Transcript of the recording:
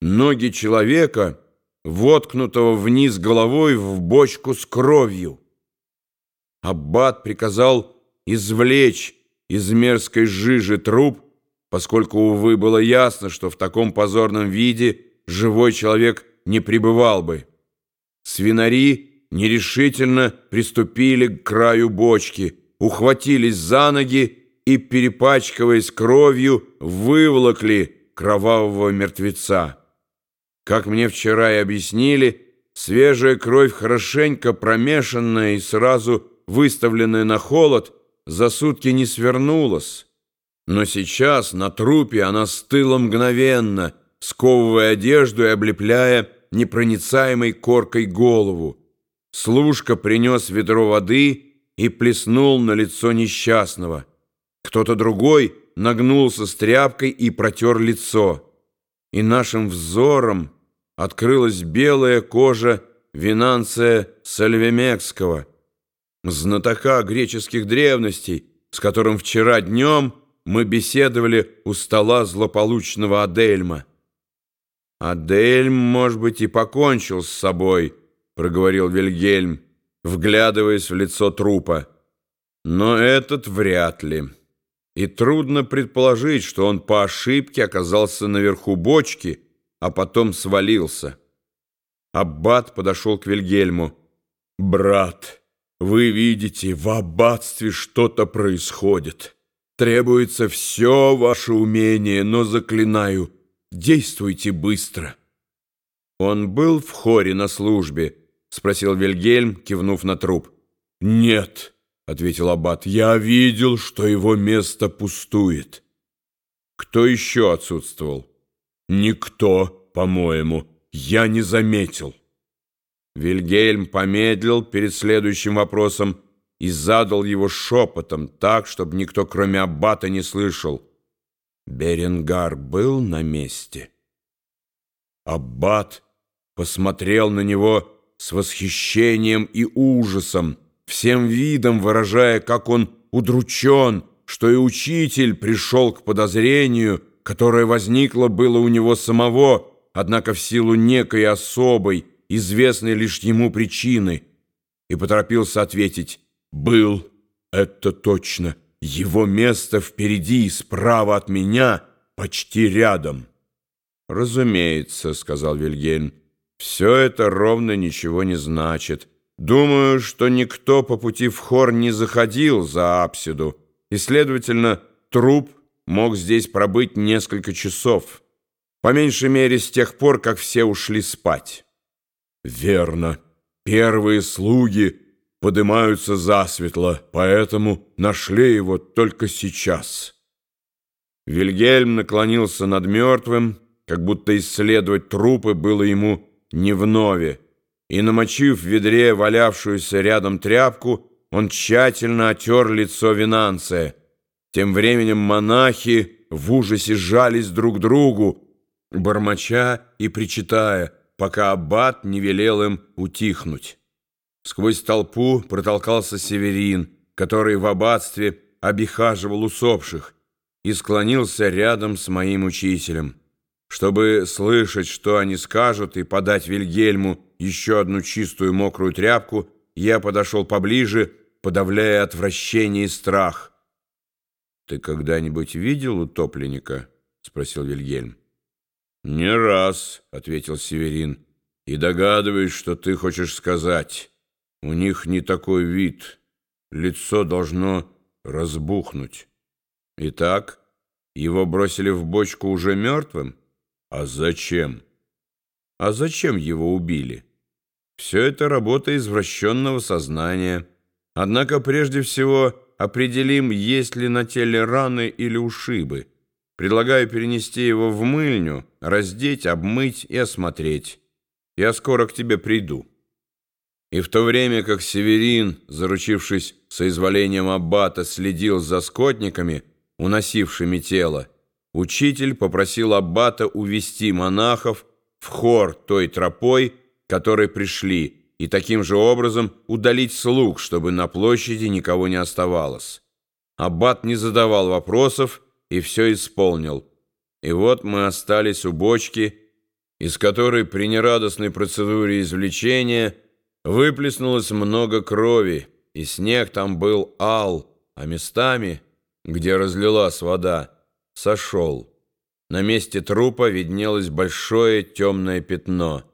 ноги человека, воткнутого вниз головой в бочку с кровью. Аббат приказал извлечь из мерзкой жижи труп, поскольку, увы, было ясно, что в таком позорном виде живой человек не пребывал бы. Свинари нерешительно приступили к краю бочки, ухватились за ноги и, перепачкиваясь кровью, выволокли кровавого мертвеца. Как мне вчера и объяснили, свежая кровь, хорошенько промешанная и сразу выставленная на холод, за сутки не свернулась. Но сейчас на трупе она стыла мгновенно, сковывая одежду и облепляя непроницаемой коркой голову. Служка принес ведро воды и плеснул на лицо несчастного. Кто-то другой нагнулся с тряпкой и протер лицо. И нашим взором открылась белая кожа Винанция Сальвемекского, знатока греческих древностей, с которым вчера днем мы беседовали у стола злополучного Адельма. «Адельм, может быть, и покончил с собой», — проговорил Вильгельм, вглядываясь в лицо трупа. «Но этот вряд ли. И трудно предположить, что он по ошибке оказался наверху бочки, а потом свалился». Аббат подошел к Вильгельму. «Брат, вы видите, в аббатстве что-то происходит. Требуется все ваше умение, но, заклинаю, действуйте быстро». «Он был в хоре на службе?» — спросил Вильгельм, кивнув на труп. «Нет», — ответил аббат, — «я видел, что его место пустует». «Кто еще отсутствовал?» «Никто, по-моему, я не заметил». Вильгельм помедлил перед следующим вопросом и задал его шепотом, так, чтобы никто, кроме аббата, не слышал. Беренгар был на месте. Аббат посмотрел на него с восхищением и ужасом, всем видом выражая, как он удручен, что и учитель пришел к подозрению, которое возникло было у него самого, однако в силу некой особой, известной лишь ему причины, и поторопился ответить «Был, это точно, его место впереди и справа от меня, почти рядом». «Разумеется», — сказал Вильгельм, — «все это ровно ничего не значит. Думаю, что никто по пути в хор не заходил за апсиду, и, следовательно, труп мог здесь пробыть несколько часов, по меньшей мере с тех пор, как все ушли спать». Верно, первые слуги поднимаются засветло, поэтому нашли его только сейчас. Вильгельм наклонился над мертвым, как будто исследовать трупы было ему не вновь, и, намочив в ведре валявшуюся рядом тряпку, он тщательно отер лицо Винанция. Тем временем монахи в ужасе сжались друг к другу, бормоча и причитая — пока аббат не велел им утихнуть. Сквозь толпу протолкался Северин, который в аббатстве обихаживал усопших, и склонился рядом с моим учителем. Чтобы слышать, что они скажут, и подать Вильгельму еще одну чистую мокрую тряпку, я подошел поближе, подавляя отвращение и страх. «Ты когда-нибудь видел утопленника?» — спросил Вильгельм. «Не раз», — ответил Северин, — «и догадываюсь, что ты хочешь сказать. У них не такой вид. Лицо должно разбухнуть. Итак, его бросили в бочку уже мертвым? А зачем? А зачем его убили? Все это работа извращенного сознания. Однако прежде всего определим, есть ли на теле раны или ушибы». Предлагаю перенести его в мыльню, раздеть, обмыть и осмотреть. Я скоро к тебе приду». И в то время как Северин, заручившись соизволением аббата, следил за скотниками, уносившими тело, учитель попросил аббата увести монахов в хор той тропой, которой пришли, и таким же образом удалить слуг, чтобы на площади никого не оставалось. Аббат не задавал вопросов, и все исполнил. И вот мы остались у бочки, из которой при нерадостной процедуре извлечения выплеснулось много крови, и снег там был ал, а местами, где разлилась вода, сошел. На месте трупа виднелось большое темное пятно —